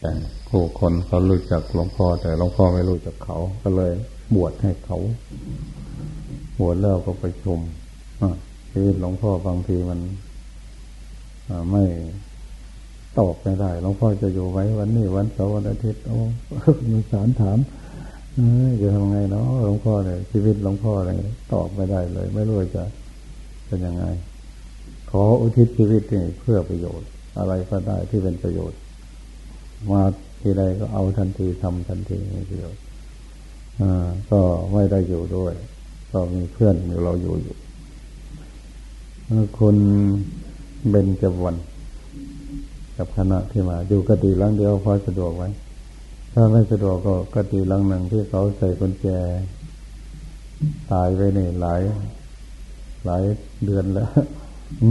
แต่ผู้คนเขารู้จักหลวงพ่อแต่หลวงพ่อไม่รู้จักเขาก็เลย บวชให้เขา บวชแล้วก็ไปชมชีวิตหลวงพ่อบางทีมันไม่ตอบไม่ได้หลวงพ่อจะอยู่ไว้วันนี้วันเสาร์วันอาทิตย์โอ้มีสารถามจะทำไงเนาะหลวงพ่อเนี่ยชีวิตหลวงพ่อเนี่ยตอบไม่ได้เลย ไม่รู้จะเป็นยังไง ขออุทิศชีวิตนี่เพื่อประโยชน์ อะไรก็ได้ที่เป็นประโยชน์ มาทีใดก็เอาทันทีทำทันทีมีประโยชน์อ่าก็ไม่ได้อยู่ด้วย ก็มีเพื่อนอยู่เราอยู่อยู่คุณเบนจวัน กับคณะที่มาอยู่กติลังเดียวพอสะดวกไว้ ถ้าไม่สะดวกก็กติลังหนึ่งที่เขาใส่กุญแจ ตายไปนี่หลาย หลายเดือนแล้ว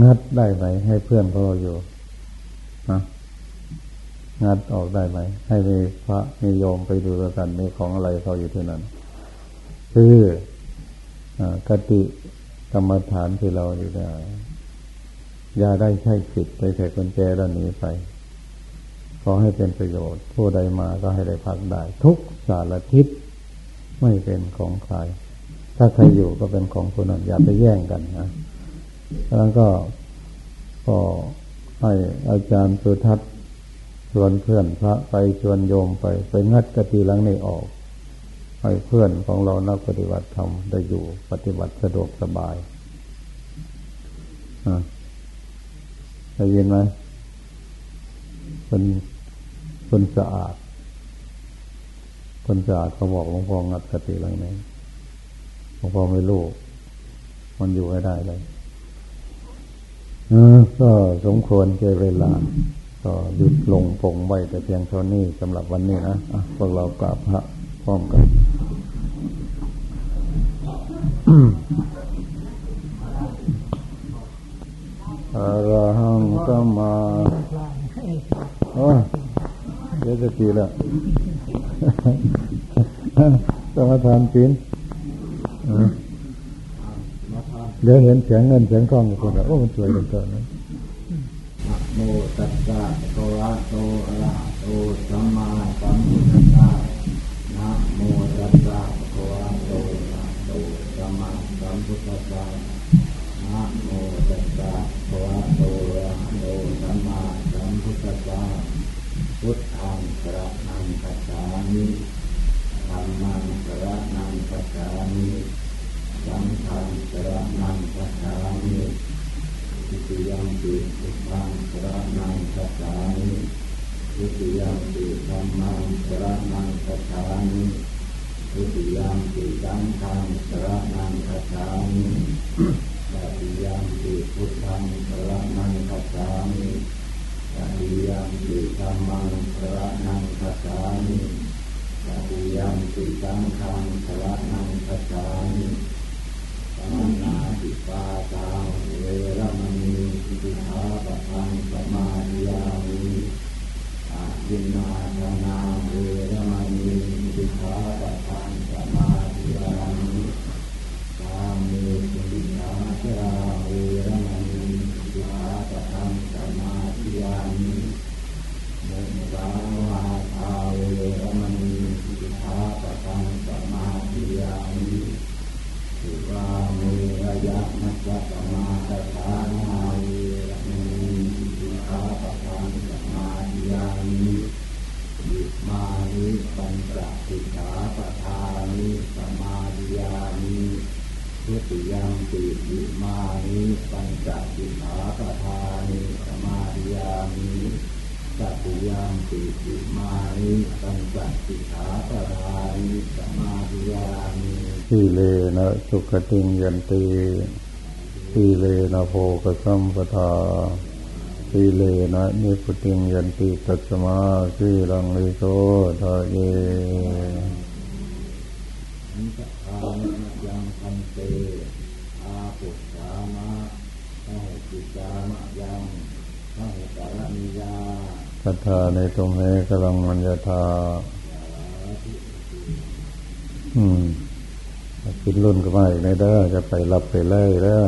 งัดได้ไหมให้เพื่อนเขาเราอยู่นะ งัดออกได้ไหม ให้มีพระมีโยมไปดูกันมีของอะไรเขาอยู่ที่นั้นคืออกติกรรมฐานที่เราอยู่ได้อย่าได้ใช้สิทธิ์ไปใส่กุญแจแล้วหนีไป ขอให้เป็นประโยชน์ ผู้ใดมาก็ให้ได้พักได้ ทุกสารทิศไม่เป็นของใคร ถ้าใครอยู่ก็เป็นของคนนั้นอย่าไปแย่งกันนะแล้วก็ก็ให้อาจารย์สุทัศน์ ชวนเพื่อนพระไปชวนโยมไป ไปงัดกติลังในออกให้เพื่อนของเรานักปฏิบัติธรรมได้อยู่ปฏิบัติสะดวกสบายอได้ยินไหมคนคนสะอาด คนสะอาดเขาบอกหลวงพ่องัดสติหลังนี้หลวงพ่อไม่รู้มันอยู่ไม่ได้เลยก็สมควรเจเวลา ก็หยุดลงปงไว้แต่เพียงเท่านี้สำหรับวันนี้นะะพวกเรากราบพระพร้อมกันอรหังสัมมาโอ้เดี๋ยวจะตีละสมาทานศีลเดี๋ยวเห็นเสียงเงินเสียงทองอยู่คนละโอ้มันสวยเหลือเกินนะ ตัสสะโตระโตอะระโตสัมมาสัมพุทธัสสะนะโมตัสสะโตระโตอะระโตสัมมาสัมพุทธัสสะนะโมตัสสะภะโตอะระโตสัมมาสัมพุทธัสสะพุทธังสระนังคัจฉามิธรรมังสระนังคัจฉามิสังฆังสระนังคัจฉามิทิฏฐิยังปิพุทธังสระนังคัจฉามิ ทิฏฐิยังปิธรรมังสระนังคัจฉามิทิฏฐิยังปิสังฆังสระนังคัจฉามิตติยามปิพุทธังสระนังคัจฉามิตติยามปิธรรมังสระนังคัจฉามิตติยามปิสังฆังสระนัง ติยังปิยิมานิปัญจสิกขาปะทานิสมาธิยามิตติยังปิยิมานิปัญจสิกขาปะทานิสมาธิยามิทีเลนะสุขติงยันตีทีเลนะโพกสัมปทาทีเลนะนิพุติงยันติตัสมาสีลังลิโสทาเย อานยังพันเตอาปุสามะให้จิตามะยังให้สารนิยาศรัทธาในตรงนี้กำลังมัญญาธาอืมคิดรุ่นก็มาอีกในเด้อจะไปรับไปไล่เด้อ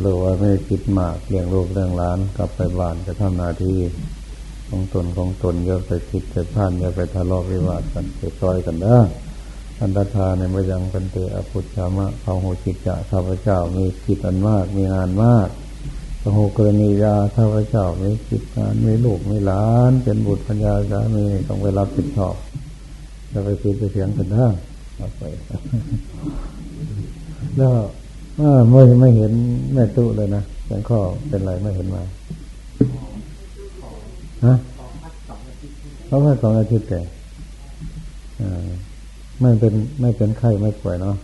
หรือว่าไม่คิดมากเลี้ยงลูกเลี้ยงหลาน กลับไปบ้านจะทำหน้าที่ของตนของตนอย่าไปคิดจะพลาดอย่าไปทะเลาะวิวาทกันเกิดต่อยกันได้อ นตทาในมยังเป็นเตอภุชามะเขาหูจิตจะข้าพเจ้ามีจิตอันมาก มีงานมากพระโหกรณียาข้าพเจ้ามีจิตงานมีลูกมีหลาน เป็นบุตรปัญญาสามีต้องไปรับผิดชอบจะไปคิดไปเสียงกันได้ไปแล้วไม่ไม่เห็นแม่ตู้เลยนะแสงข้อเป็นไรไม่เห็นมาฮะเพราะว่สองอาทิตย์แต่ ไม่เป็นไม่เป็นไข้ไม่ป่วยเนาะ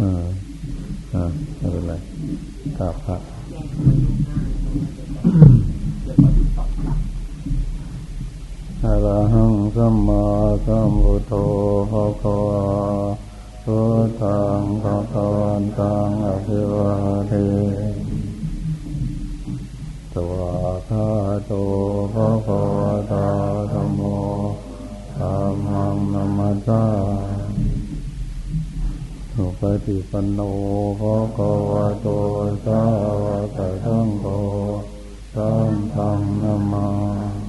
อ่าอ่าไม่เป็นไรกราบพระอะระหังสัมมาสัมพุทโธภะคะวะพุทังภะคะวันตังอภิว ปฏิปันโนภะคะวะโตสาวะสังโฆสัมธังนามา